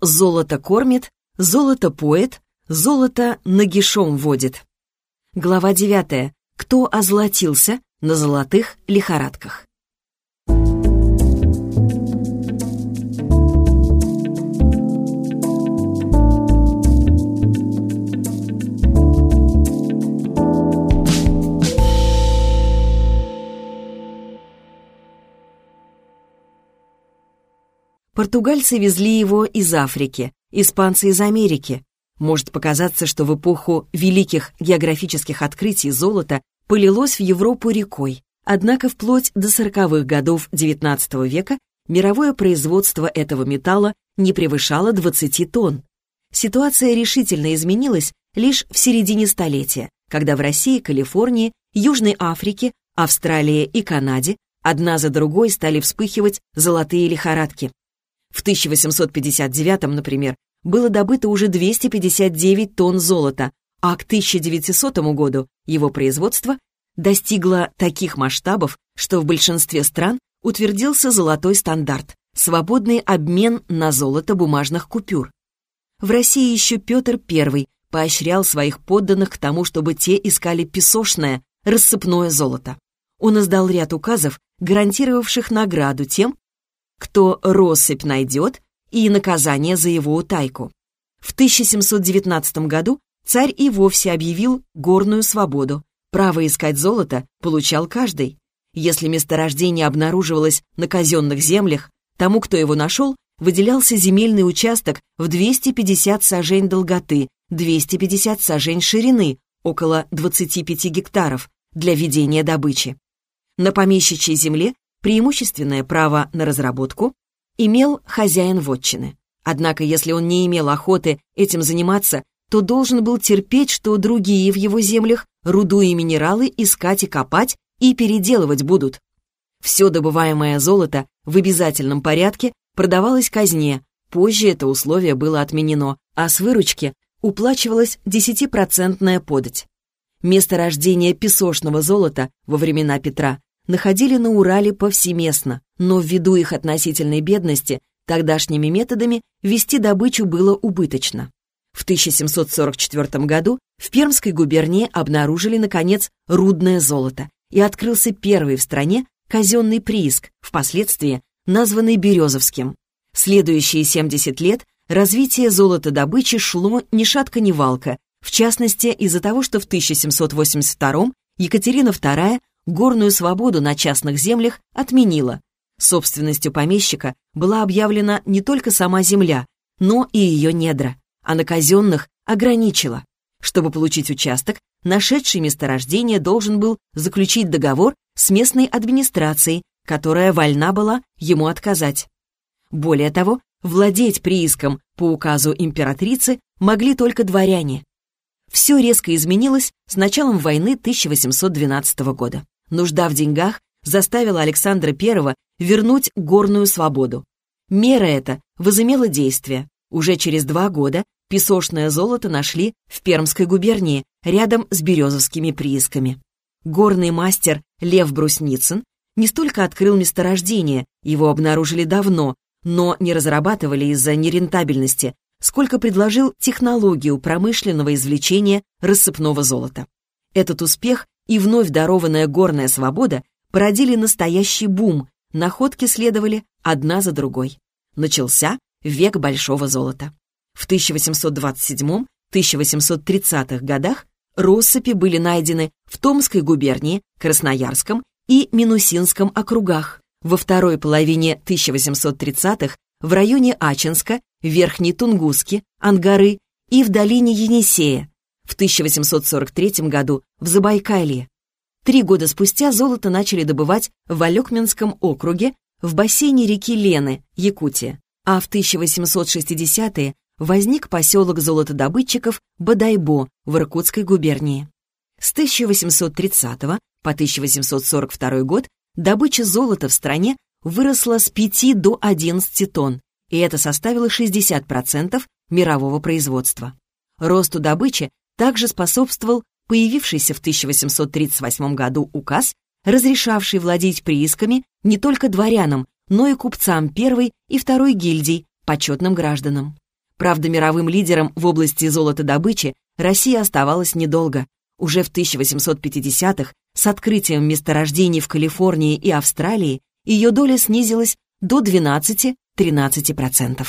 «Золото кормит», «Золото поет», «Золото нагишом водит». Глава 9. Кто озолотился на золотых лихорадках? Португальцы везли его из Африки, испанцы из Америки. Может показаться, что в эпоху великих географических открытий золото полилось в Европу рекой. Однако вплоть до 40-х годов XIX века мировое производство этого металла не превышало 20 тонн. Ситуация решительно изменилась лишь в середине столетия, когда в России, Калифорнии, Южной Африке, Австралии и Канаде одна за другой стали вспыхивать золотые лихорадки. В 1859, например, было добыто уже 259 тонн золота, а к 1900 году его производство достигло таких масштабов, что в большинстве стран утвердился золотой стандарт – свободный обмен на золото бумажных купюр. В России еще Петр I поощрял своих подданных к тому, чтобы те искали песочное, рассыпное золото. Он издал ряд указов, гарантировавших награду тем, кто россыпь найдет, и наказание за его утайку. В 1719 году царь и вовсе объявил горную свободу. Право искать золото получал каждый. Если месторождение обнаруживалось на казенных землях, тому, кто его нашел, выделялся земельный участок в 250 сажень долготы, 250 сажень ширины, около 25 гектаров, для ведения добычи. На помещичьей земле преимущественное право на разработку имел хозяин вотчины. Однако, если он не имел охоты этим заниматься, то должен был терпеть, что другие в его землях руду и минералы искать и копать и переделывать будут. Все добываемое золото в обязательном порядке продавалось казне, позже это условие было отменено, а с выручки уплачивалась 10% подать. Место рождения песочного золота во времена Петра находили на Урале повсеместно, но ввиду их относительной бедности тогдашними методами вести добычу было убыточно. В 1744 году в Пермской губернии обнаружили, наконец, рудное золото, и открылся первый в стране казенный прииск, впоследствии названный Березовским. Следующие 70 лет развитие золотодобычи шло ни шатка ни валка, в частности из-за того, что в 1782 Екатерина II горную свободу на частных землях отменила. Собственностью помещика была объявлена не только сама земля, но и ее недра, а на казенных ограничила. Чтобы получить участок, нашедший месторождение должен был заключить договор с местной администрацией, которая вольна была ему отказать. Более того, владеть прииском по указу императрицы могли только дворяне. Все резко изменилось с началом войны 1812 года. Нужда в деньгах заставила Александра I вернуть горную свободу. Мера эта возымела действие. Уже через два года песочное золото нашли в Пермской губернии, рядом с березовскими приисками. Горный мастер Лев Брусницын не столько открыл месторождение, его обнаружили давно, но не разрабатывали из-за нерентабельности, сколько предложил технологию промышленного извлечения рассыпного золота. Этот успех и вновь дарованная горная свобода породили настоящий бум, находки следовали одна за другой. Начался век большого золота. В 1827-1830-х годах россыпи были найдены в Томской губернии, Красноярском и Минусинском округах. Во второй половине 1830-х в районе Ачинска, Верхней Тунгуски, Ангары и в долине Енисея, в 1843 году в Забайкалье. Три года спустя золото начали добывать в Алекминском округе в бассейне реки Лены, Якутия, а в 1860-е возник поселок золотодобытчиков Бадайбо в Иркутской губернии. С 1830 по 1842 год добыча золота в стране выросла с 5 до 11 тонн, и это составило 60% мирового производства. Росту добычи также способствовал появившийся в 1838 году указ, разрешавший владеть приисками не только дворянам, но и купцам первой и второй гильдий, почетным гражданам. Правда, мировым лидером в области золотодобычи Россия оставалась недолго. Уже в 1850-х с открытием месторождений в Калифорнии и Австралии ее доля снизилась до 12-13%.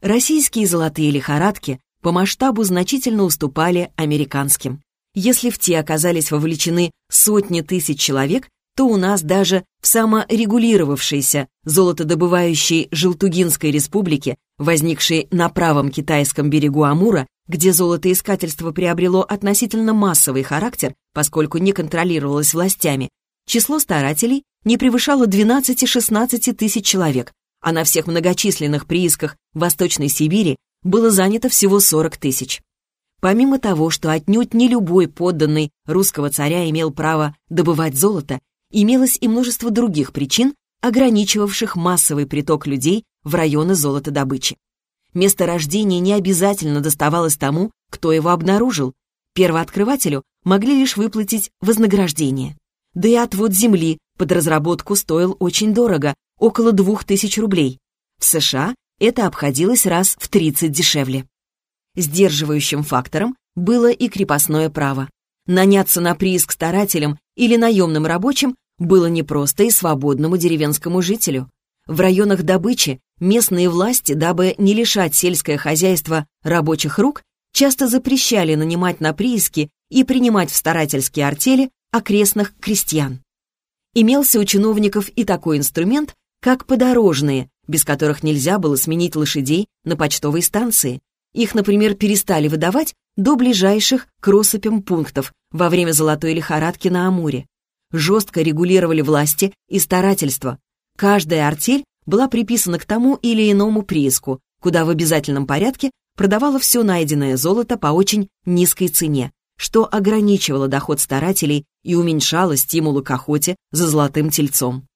Российские золотые лихорадки по масштабу значительно уступали американским. Если в те оказались вовлечены сотни тысяч человек, то у нас даже в саморегулировавшейся золотодобывающей Желтугинской республике, возникшей на правом китайском берегу Амура, где золотоискательство приобрело относительно массовый характер, поскольку не контролировалось властями, число старателей не превышало 12-16 тысяч человек, а на всех многочисленных приисках Восточной Сибири было занято всего 40 тысяч. Помимо того, что отнюдь не любой подданный русского царя имел право добывать золото, имелось и множество других причин, ограничивавших массовый приток людей в районы золотодобычи. Место рождения не обязательно доставалось тому, кто его обнаружил. Первооткрывателю могли лишь выплатить вознаграждение. Да и отвод земли под разработку стоил очень дорого, около двух тысяч рублей. В США это обходилось раз в 30 дешевле. Сдерживающим фактором было и крепостное право. Наняться на прииск старателям или наемным рабочим было непросто и свободному деревенскому жителю. В районах добычи местные власти, дабы не лишать сельское хозяйство рабочих рук, часто запрещали нанимать на прииски и принимать в старательские артели окрестных крестьян. Имелся у чиновников и такой инструмент, как подорожные, без которых нельзя было сменить лошадей на почтовой станции. Их, например, перестали выдавать до ближайших к россыпям пунктов во время золотой лихорадки на Амуре. Жестко регулировали власти и старательство. Каждая артель была приписана к тому или иному прииску, куда в обязательном порядке продавала все найденное золото по очень низкой цене, что ограничивало доход старателей и уменьшало стимулы к охоте за золотым тельцом.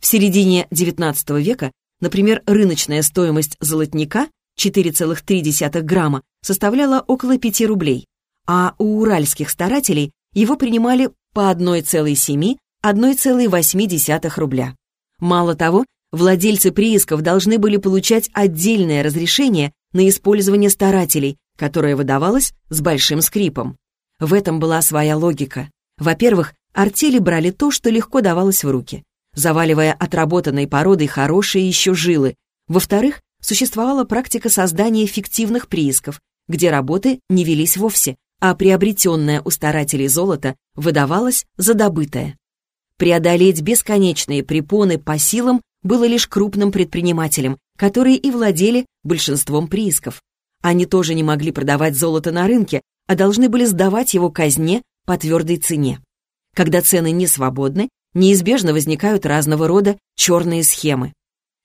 В середине XIX века, например, рыночная стоимость золотника 4,3 грамма составляла около 5 рублей, а у уральских старателей его принимали по 1,7-1,8 рубля. Мало того, владельцы приисков должны были получать отдельное разрешение на использование старателей, которое выдавалось с большим скрипом. В этом была своя логика. Во-первых, артели брали то, что легко давалось в руки, заваливая отработанной породой хорошие еще жилы. Во-вторых, существовала практика создания фиктивных приисков, где работы не велись вовсе, а приобретенное у старателей золото выдавалось за добытое. Преодолеть бесконечные препоны по силам было лишь крупным предпринимателям, которые и владели большинством приисков. Они тоже не могли продавать золото на рынке, а должны были сдавать его казне по твердой цене. Когда цены не свободны, неизбежно возникают разного рода черные схемы.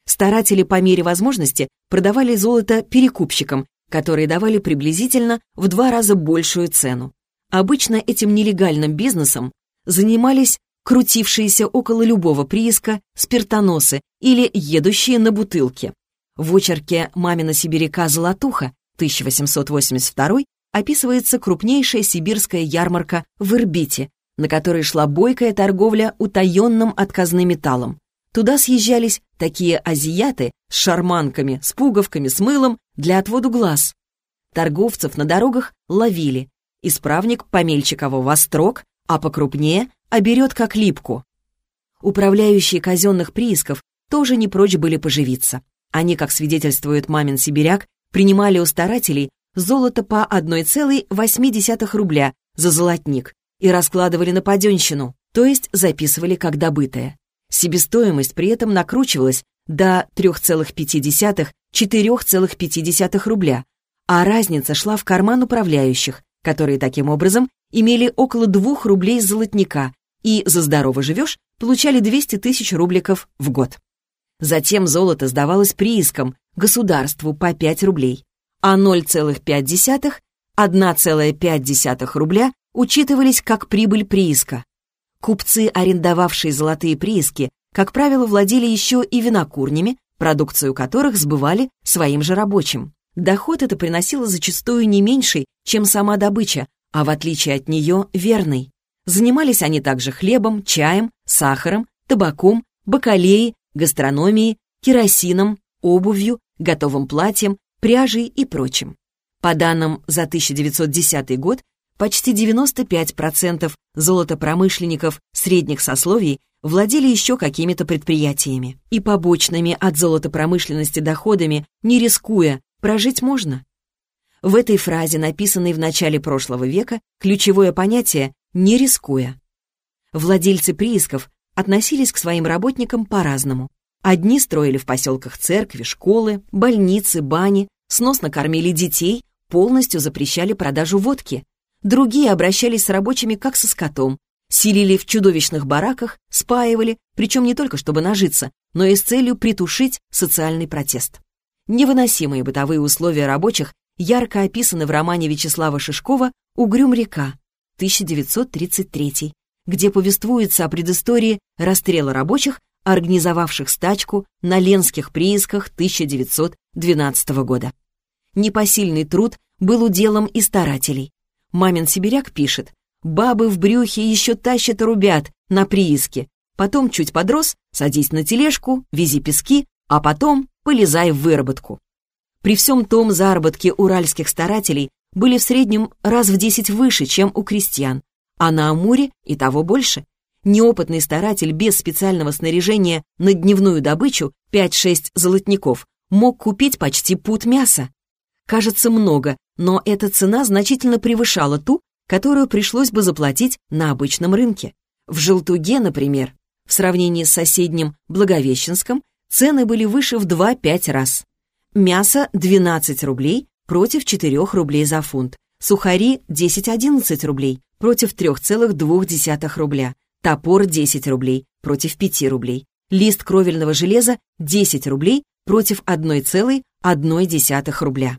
Старатели по мере возможности продавали золото перекупщикам, которые давали приблизительно в два раза большую цену. Обычно этим нелегальным бизнесом занимались крутившиеся около любого прииска спиртоносы или едущие на бутылке. В очерке «Мамина сибиряка Золотуха» 1882 описывается крупнейшая сибирская ярмарка в Ирбите, на которой шла бойкая торговля утаенным отказным металлом. Туда съезжались такие азиаты с шарманками, с пуговками, с мылом для отводу глаз. Торговцев на дорогах ловили. Исправник помельчиково вострок, а покрупнее оберет как липку. Управляющие казенных приисков тоже не прочь были поживиться. Они, как свидетельствует мамин сибиряк, принимали у старателей золото по 1,8 рубля за золотник и раскладывали на паденщину, то есть записывали как добытое. Себестоимость при этом накручивалась до 3,5-4,5 рубля, а разница шла в карман управляющих, которые таким образом имели около 2 рублей золотника и «за здорово живешь» получали 200 тысяч рубликов в год. Затем золото сдавалось приискам, государству по 5 рублей а 0,5, 1,5 рубля учитывались как прибыль прииска. Купцы, арендовавшие золотые прииски, как правило, владели еще и винокурнями, продукцию которых сбывали своим же рабочим. Доход это приносило зачастую не меньший, чем сама добыча, а в отличие от нее верный. Занимались они также хлебом, чаем, сахаром, табаком, бакалеей, гастрономией, керосином, обувью, готовым платьем, пряжей и прочим. По данным за 1910 год, почти 95% золотопромышленников средних сословий владели еще какими-то предприятиями. И побочными от золотопромышленности доходами, не рискуя, прожить можно. В этой фразе, написанной в начале прошлого века, ключевое понятие «не рискуя». Владельцы приисков относились к своим работникам по-разному. Одни строили в поселках церкви, школы, больницы, бани, сносно кормили детей, полностью запрещали продажу водки. Другие обращались с рабочими как со скотом, селили в чудовищных бараках, спаивали, причем не только чтобы нажиться, но и с целью притушить социальный протест. Невыносимые бытовые условия рабочих ярко описаны в романе Вячеслава Шишкова «Угрюм-река» 1933, где повествуется о предыстории расстрела рабочих организовавших стачку на Ленских приисках 1912 года. Непосильный труд был уделом и старателей. Мамин сибиряк пишет, «Бабы в брюхе еще тащат рубят на прииске. Потом чуть подрос, садись на тележку, вези пески, а потом полезай в выработку». При всем том заработки уральских старателей были в среднем раз в десять выше, чем у крестьян, а на Амуре и того больше. Неопытный старатель без специального снаряжения на дневную добычу 5-6 золотников мог купить почти пуд мяса. Кажется, много, но эта цена значительно превышала ту, которую пришлось бы заплатить на обычном рынке. В Желтуге, например, в сравнении с соседним Благовещенском, цены были выше в 2-5 раз. Мясо 12 рублей против 4 рублей за фунт, сухари 10-11 рублей против 3,2 рубля, Топор 10 рублей против 5 рублей. Лист кровельного железа 10 рублей против 1,1 рубля.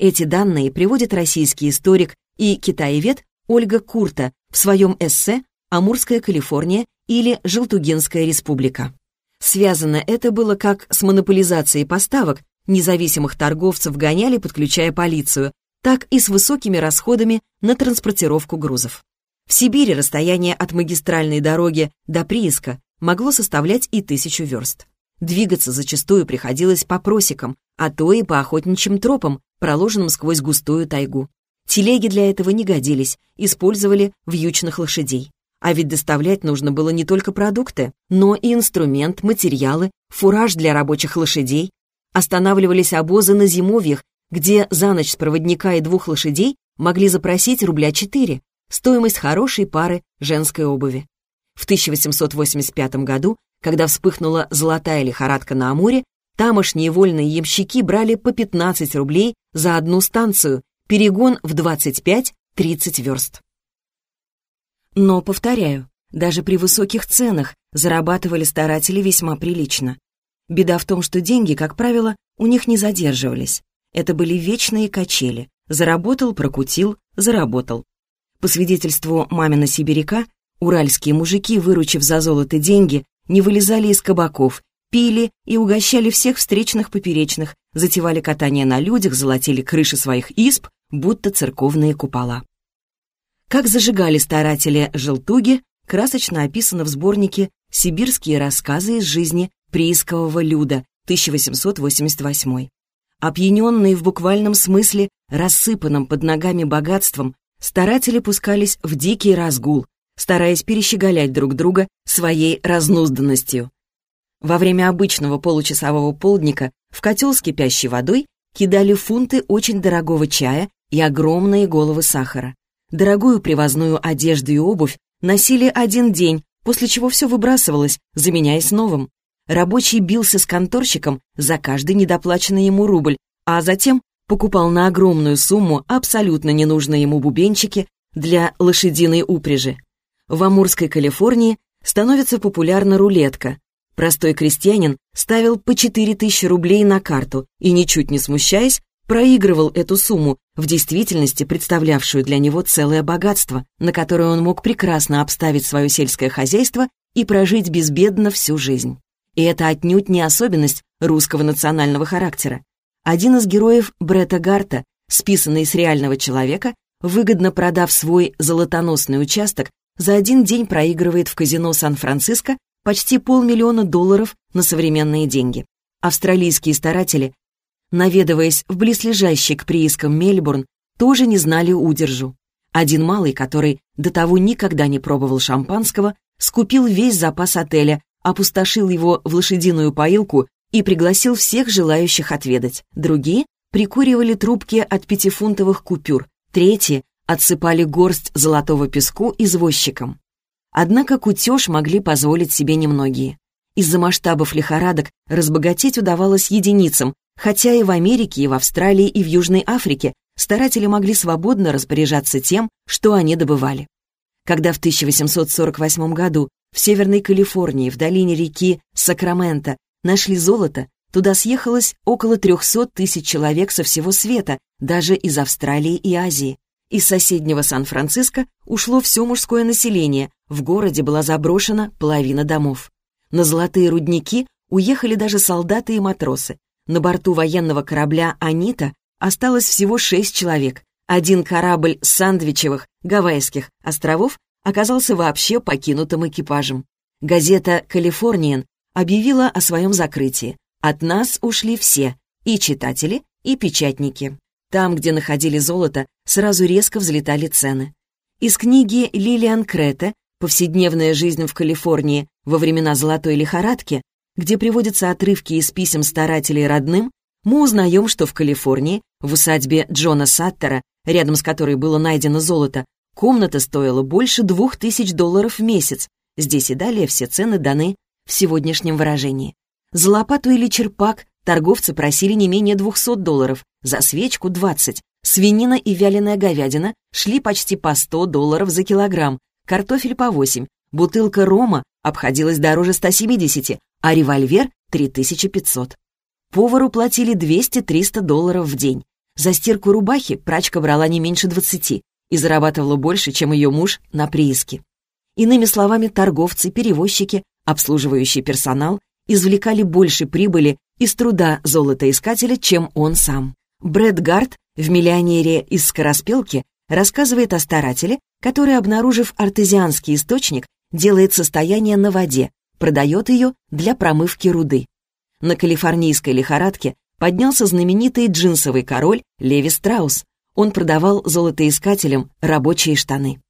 Эти данные приводит российский историк и китаевед Ольга Курта в своем эссе «Амурская Калифорния» или «Желтугинская республика». Связано это было как с монополизацией поставок, независимых торговцев гоняли, подключая полицию, так и с высокими расходами на транспортировку грузов. В Сибири расстояние от магистральной дороги до прииска могло составлять и тысячу верст. Двигаться зачастую приходилось по просекам, а то и по охотничьим тропам, проложенным сквозь густую тайгу. Телеги для этого не годились, использовали вьючных лошадей. А ведь доставлять нужно было не только продукты, но и инструмент, материалы, фураж для рабочих лошадей. Останавливались обозы на зимовьях, где за ночь с проводника и двух лошадей могли запросить рубля четыре, стоимость хорошей пары женской обуви. В 1885 году, когда вспыхнула золотая лихорадка на Амуре, тамошние вольные ямщики брали по 15 рублей за одну станцию, перегон в 25-30 верст. Но, повторяю, даже при высоких ценах зарабатывали старатели весьма прилично. Беда в том, что деньги, как правило, у них не задерживались. Это были вечные качели. Заработал, прокутил, заработал. По свидетельству мамина сибиряка, уральские мужики, выручив за золото деньги, не вылезали из кабаков, пили и угощали всех встречных поперечных, затевали катание на людях, золотили крыши своих изб, будто церковные купола. Как зажигали старатели желтуги, красочно описано в сборнике «Сибирские рассказы из жизни приискового люда» 1888. Опьяненные в буквальном смысле рассыпанным под ногами богатством, старатели пускались в дикий разгул, стараясь перещеголять друг друга своей разнузданностью. Во время обычного получасового полдника в котел с кипящей водой кидали фунты очень дорогого чая и огромные головы сахара. Дорогую привозную одежду и обувь носили один день, после чего все выбрасывалось, заменяясь новым. Рабочий бился с конторщиком за каждый недоплаченный ему рубль, а затем покупал на огромную сумму абсолютно ненужные ему бубенчики для лошадиной упряжи. В Амурской Калифорнии становится популярна рулетка. Простой крестьянин ставил по 4000 рублей на карту и, ничуть не смущаясь, проигрывал эту сумму, в действительности представлявшую для него целое богатство, на которое он мог прекрасно обставить свое сельское хозяйство и прожить безбедно всю жизнь. И это отнюдь не особенность русского национального характера. Один из героев Бретта Гарта, списанный с реального человека, выгодно продав свой золотоносный участок, за один день проигрывает в казино Сан-Франциско почти полмиллиона долларов на современные деньги. Австралийские старатели наведываясь в близлежащий к приискам Мельбурн, тоже не знали удержу. Один малый, который до того никогда не пробовал шампанского, скупил весь запас отеля, опустошил его в лошадиную поилку и пригласил всех желающих отведать. Другие прикуривали трубки от пятифунтовых купюр, третьи отсыпали горсть золотого песку извозчикам. Однако кутеж могли позволить себе немногие. Из-за масштабов лихорадок разбогатеть удавалось единицам, хотя и в Америке, и в Австралии, и в Южной Африке старатели могли свободно распоряжаться тем, что они добывали. Когда в 1848 году в Северной Калифорнии, в долине реки Сакраменто, нашли золото, туда съехалось около 300 тысяч человек со всего света, даже из Австралии и Азии. Из соседнего Сан-Франциско ушло все мужское население, в городе была заброшена половина домов. На золотые рудники уехали даже солдаты и матросы. На борту военного корабля «Анита» осталось всего шесть человек. Один корабль Сандвичевых, Гавайских островов оказался вообще покинутым экипажем. Газета «Калифорниен» объявила о своем закрытии. От нас ушли все, и читатели, и печатники. Там, где находили золото, сразу резко взлетали цены. Из книги Лилиан Крете «Повседневная жизнь в Калифорнии во времена золотой лихорадки», где приводятся отрывки из писем старателей родным, мы узнаем, что в Калифорнии, в усадьбе Джона Саттера, рядом с которой было найдено золото, комната стоила больше двух тысяч долларов в месяц. Здесь и далее все цены даны в сегодняшнем выражении. За лопату или черпак торговцы просили не менее 200 долларов, за свечку — 20. Свинина и вяленая говядина шли почти по 100 долларов за килограмм, картофель по 8, бутылка рома обходилась дороже 170, а револьвер — 3500. Повару платили 200-300 долларов в день. За стирку рубахи прачка брала не меньше 20 и зарабатывала больше, чем ее муж на прииске. Иными словами, торговцы, перевозчики, обслуживающий персонал извлекали больше прибыли из труда золотоискателя, чем он сам. Брэд Гарт в «Миллионере из скороспелки» рассказывает о старателе, который, обнаружив артезианский источник, делает состояние на воде, продает ее для промывки руды. На калифорнийской лихорадке поднялся знаменитый джинсовый король Леви Страус. Он продавал золотоискателям рабочие штаны.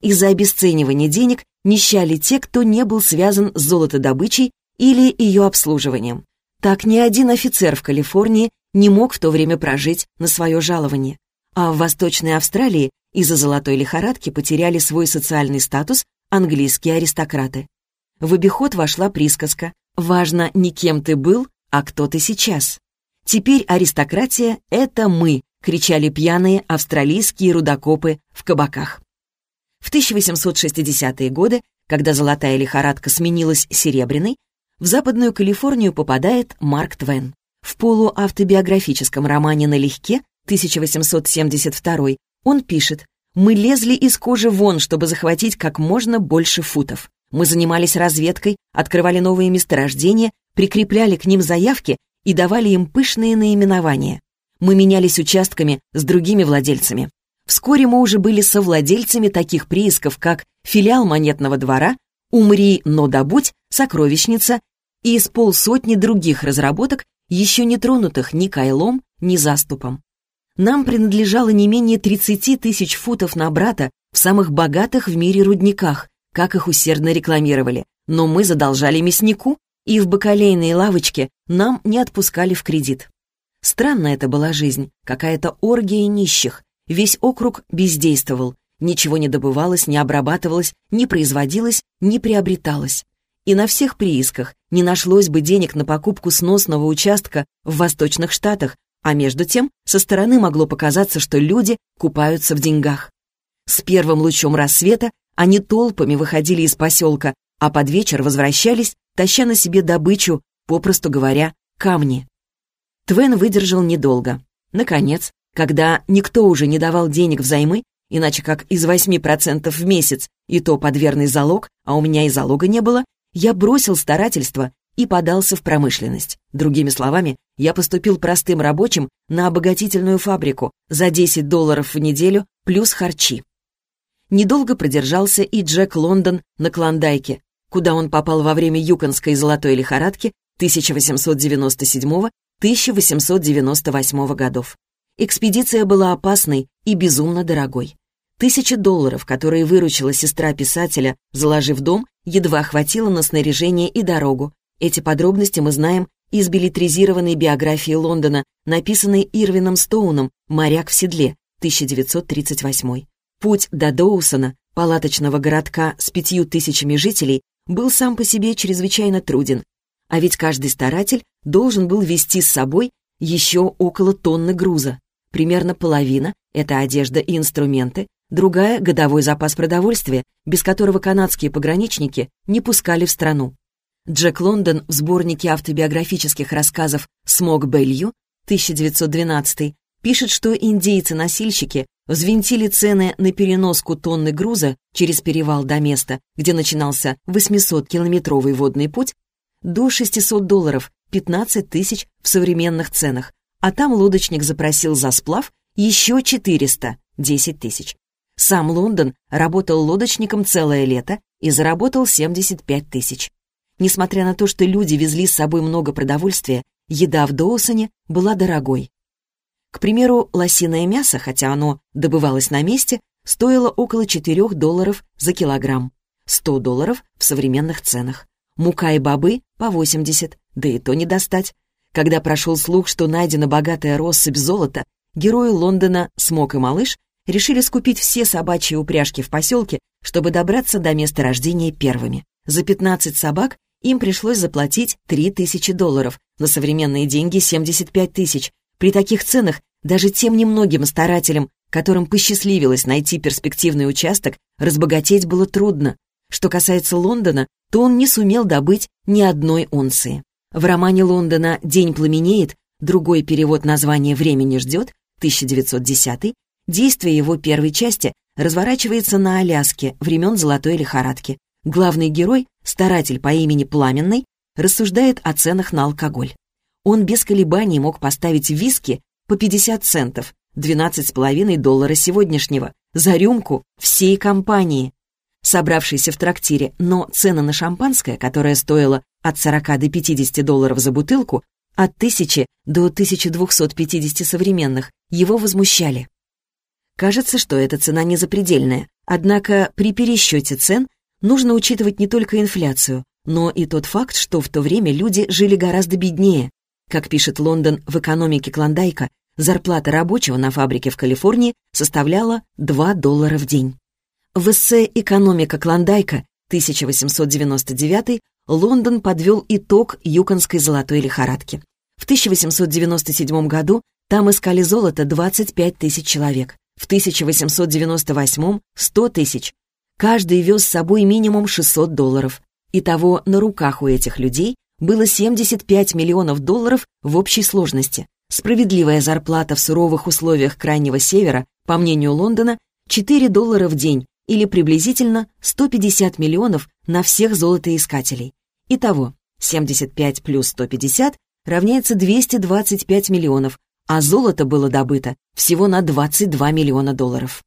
Из-за обесценивания денег нищали те, кто не был связан с золотодобычей или ее обслуживанием. Так ни один офицер в Калифорнии не мог в то время прожить на свое жалование. А в Восточной Австралии из-за золотой лихорадки потеряли свой социальный статус английские аристократы. В обиход вошла присказка «Важно не кем ты был, а кто ты сейчас». Теперь аристократия — это мы, кричали пьяные австралийские рудокопы в кабаках. В 1860-е годы, когда золотая лихорадка сменилась серебряной, в Западную Калифорнию попадает Марк Твен. В полуавтобиографическом романе «Налегке» 1872 он пишет «Мы лезли из кожи вон, чтобы захватить как можно больше футов. Мы занимались разведкой, открывали новые месторождения, прикрепляли к ним заявки и давали им пышные наименования. Мы менялись участками с другими владельцами. Вскоре мы уже были совладельцами таких приисков, как филиал монетного двора, «Умри, но добудь», «Сокровищница» и из полсотни других разработок, еще не тронутых ни кайлом, ни заступом. Нам принадлежало не менее 30 тысяч футов на брата в самых богатых в мире рудниках, как их усердно рекламировали, но мы задолжали мяснику, и в бакалейной лавочке нам не отпускали в кредит. Странная это была жизнь, какая-то оргия нищих. Весь округ бездействовал, ничего не добывалось, не обрабатывалось, не производилось, не приобреталось. И на всех приисках не нашлось бы денег на покупку сносного участка в Восточных Штатах, а между тем со стороны могло показаться, что люди купаются в деньгах. С первым лучом рассвета они толпами выходили из поселка, а под вечер возвращались, таща на себе добычу, попросту говоря, камни. Твен выдержал недолго. Наконец, когда никто уже не давал денег взаймы, иначе как из 8% в месяц, и то под верный залог, а у меня и залога не было, я бросил старательство и подался в промышленность. Другими словами, я поступил простым рабочим на обогатительную фабрику за 10 долларов в неделю плюс харчи. Недолго продержался и Джек Лондон на Клондайке, куда он попал во время Юконской золотой лихорадки 1897 1898 годов. Экспедиция была опасной и безумно дорогой. Тысяча долларов, которые выручила сестра писателя, заложив дом, едва хватило на снаряжение и дорогу. Эти подробности мы знаем из билетризированной биографии Лондона, написанной Ирвином Стоуном «Моряк в седле» 1938. Путь до Доусона, палаточного городка с пятью тысячами жителей, был сам по себе чрезвычайно труден. А ведь каждый старатель должен был вести с собой еще около тонны груза. Примерно половина — это одежда и инструменты, другая — годовой запас продовольствия, без которого канадские пограничники не пускали в страну. Джек Лондон в сборнике автобиографических рассказов «Смог Белью» 1912 пишет, что индейцы-носильщики взвинтили цены на переноску тонны груза через перевал до места, где начинался 800-километровый водный путь, до 600 долларов, 15 тысяч в современных ценах, а там лодочник запросил за сплав еще 400, 10 тысяч. Сам Лондон работал лодочником целое лето и заработал 75 тысяч. Несмотря на то, что люди везли с собой много продовольствия, еда в Доусоне была дорогой. К примеру, лосиное мясо, хотя оно добывалось на месте, стоило около 4 долларов за килограмм, 100 долларов в современных ценах. Мука и бобы по 80, да и то не достать. Когда прошел слух, что найдена богатая россыпь золота, герои Лондона Смок и Малыш решили скупить все собачьи упряжки в поселке, чтобы добраться до места рождения первыми. За 15 собак им пришлось заплатить 3000 долларов, на современные деньги 75 тысяч. При таких ценах даже тем немногим старателям, которым посчастливилось найти перспективный участок, разбогатеть было трудно. Что касается Лондона, то он не сумел добыть ни одной унции. В романе Лондона «День пламенеет» другой перевод названия «Времени ждет» 1910 действие его первой части разворачивается на Аляске времен Золотой лихорадки. Главный герой, старатель по имени Пламенный, рассуждает о ценах на алкоголь. Он без колебаний мог поставить виски по 50 центов, 12,5 доллара сегодняшнего, за рюмку всей компании. Собравшийся в трактире, но цена на шампанское, которое стоило от 40 до 50 долларов за бутылку, от 1000 до 1250 современных, его возмущали. Кажется, что эта цена не запредельная, однако при пересчете цен нужно учитывать не только инфляцию, но и тот факт, что в то время люди жили гораздо беднее. Как пишет Лондон в экономике Клондайка, зарплата рабочего на фабрике в Калифорнии составляла 2 доллара в день. В эссе «Экономика Клондайка» 1899 Лондон подвел итог юконской золотой лихорадки. В 1897 году там искали золото 25 тысяч человек, в 1898 — 100 тысяч, Каждый вез с собой минимум 600 долларов. Итого на руках у этих людей было 75 миллионов долларов в общей сложности. Справедливая зарплата в суровых условиях Крайнего Севера, по мнению Лондона, 4 доллара в день или приблизительно 150 миллионов на всех золотоискателей. Итого 75 плюс 150 равняется 225 миллионов, а золото было добыто всего на 22 миллиона долларов.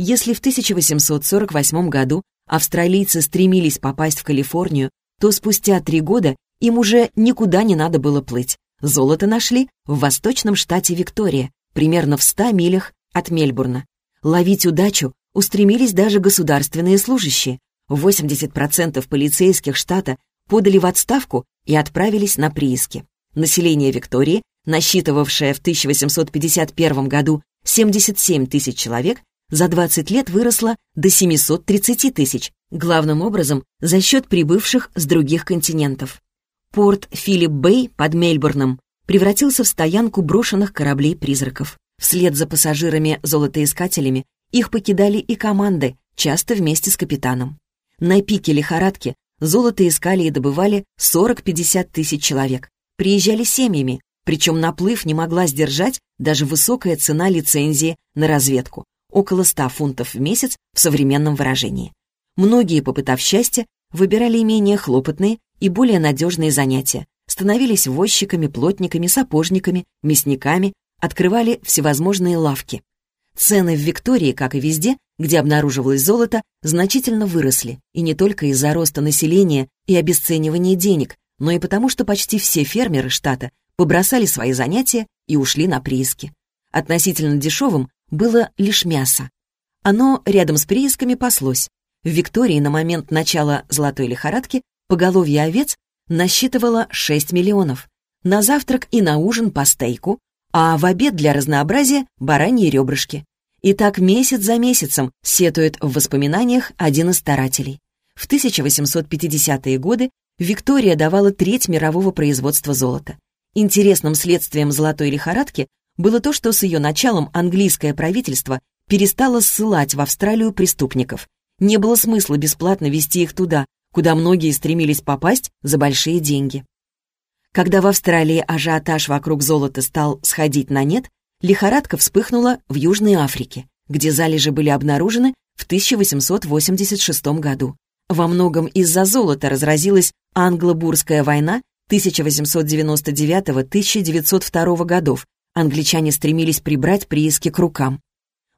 Если в 1848 году австралийцы стремились попасть в Калифорнию, то спустя три года им уже никуда не надо было плыть. Золото нашли в восточном штате Виктория, примерно в 100 милях от Мельбурна. Ловить удачу устремились даже государственные служащие. 80% полицейских штата подали в отставку и отправились на прииски. Население Виктории, насчитывавшее в 1851 году 77 тысяч человек, за 20 лет выросла до 730 тысяч, главным образом за счет прибывших с других континентов. Порт Филипп-Бэй под Мельбурном превратился в стоянку брошенных кораблей-призраков. Вслед за пассажирами-золотоискателями их покидали и команды, часто вместе с капитаном. На пике лихорадки золото искали и добывали 40-50 тысяч человек. Приезжали семьями, причем наплыв не могла сдержать даже высокая цена лицензии на разведку около 100 фунтов в месяц в современном выражении. Многие, попытав счастье, выбирали менее хлопотные и более надежные занятия, становились возчиками, плотниками, сапожниками, мясниками, открывали всевозможные лавки. Цены в Виктории, как и везде, где обнаруживалось золото, значительно выросли, и не только из-за роста населения и обесценивания денег, но и потому, что почти все фермеры штата побросали свои занятия и ушли на прииски. Относительно дешевым было лишь мясо. Оно рядом с приисками паслось. В Виктории на момент начала золотой лихорадки поголовье овец насчитывало 6 миллионов. На завтрак и на ужин по стейку, а в обед для разнообразия бараньи ребрышки. И так месяц за месяцем сетует в воспоминаниях один из старателей. В 1850-е годы Виктория давала треть мирового производства золота. Интересным следствием золотой лихорадки было то, что с ее началом английское правительство перестало ссылать в Австралию преступников. Не было смысла бесплатно вести их туда, куда многие стремились попасть за большие деньги. Когда в Австралии ажиотаж вокруг золота стал сходить на нет, лихорадка вспыхнула в Южной Африке, где залежи были обнаружены в 1886 году. Во многом из-за золота разразилась Англо-Бурская война 1899-1902 годов. Англичане стремились прибрать прииски к рукам.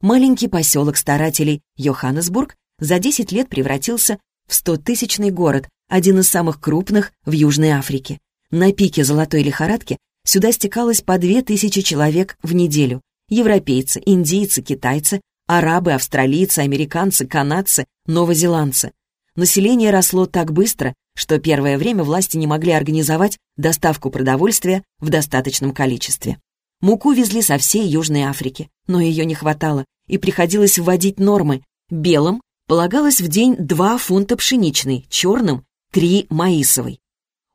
Маленький поселок старателей Йоханнесбург за 10 лет превратился в 100-тысячный город, один из самых крупных в Южной Африке. На пике золотой лихорадки сюда стекалось по 2000 человек в неделю. Европейцы, индийцы, китайцы, арабы, австралийцы, американцы, канадцы, новозеландцы. Население росло так быстро, что первое время власти не могли организовать доставку продовольствия в достаточном количестве. Муку везли со всей Южной Африки, но ее не хватало, и приходилось вводить нормы. Белым полагалось в день 2 фунта пшеничной, черным — 3 маисовой.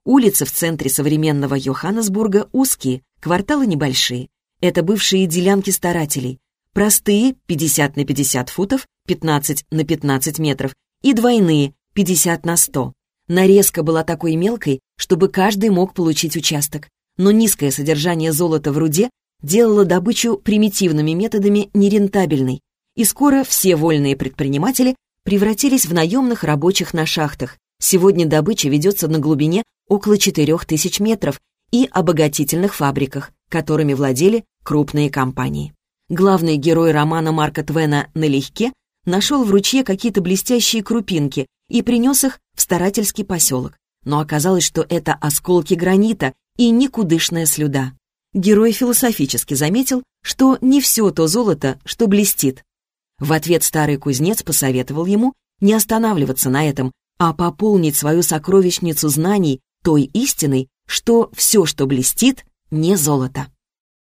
Улицы в центре современного Йоханнесбурга узкие, кварталы небольшие. Это бывшие делянки старателей. Простые — 50 на 50 футов, 15 на 15 метров, и двойные — 50 на 100. Нарезка была такой мелкой, чтобы каждый мог получить участок. Но низкое содержание золота в руде делало добычу примитивными методами нерентабельной, и скоро все вольные предприниматели превратились в наемных рабочих на шахтах. Сегодня добыча ведется на глубине около 4000 метров и обогатительных фабриках, которыми владели крупные компании. Главный герой романа Марка Твена «Налегке» нашел в ручье какие-то блестящие крупинки и принес их в старательский поселок. Но оказалось, что это осколки гранита и никудышная слюда. Герой философически заметил, что не все то золото, что блестит, в ответ старый кузнец посоветовал ему не останавливаться на этом, а пополнить свою сокровищницу знаний той истиной, что все, что блестит, не золото.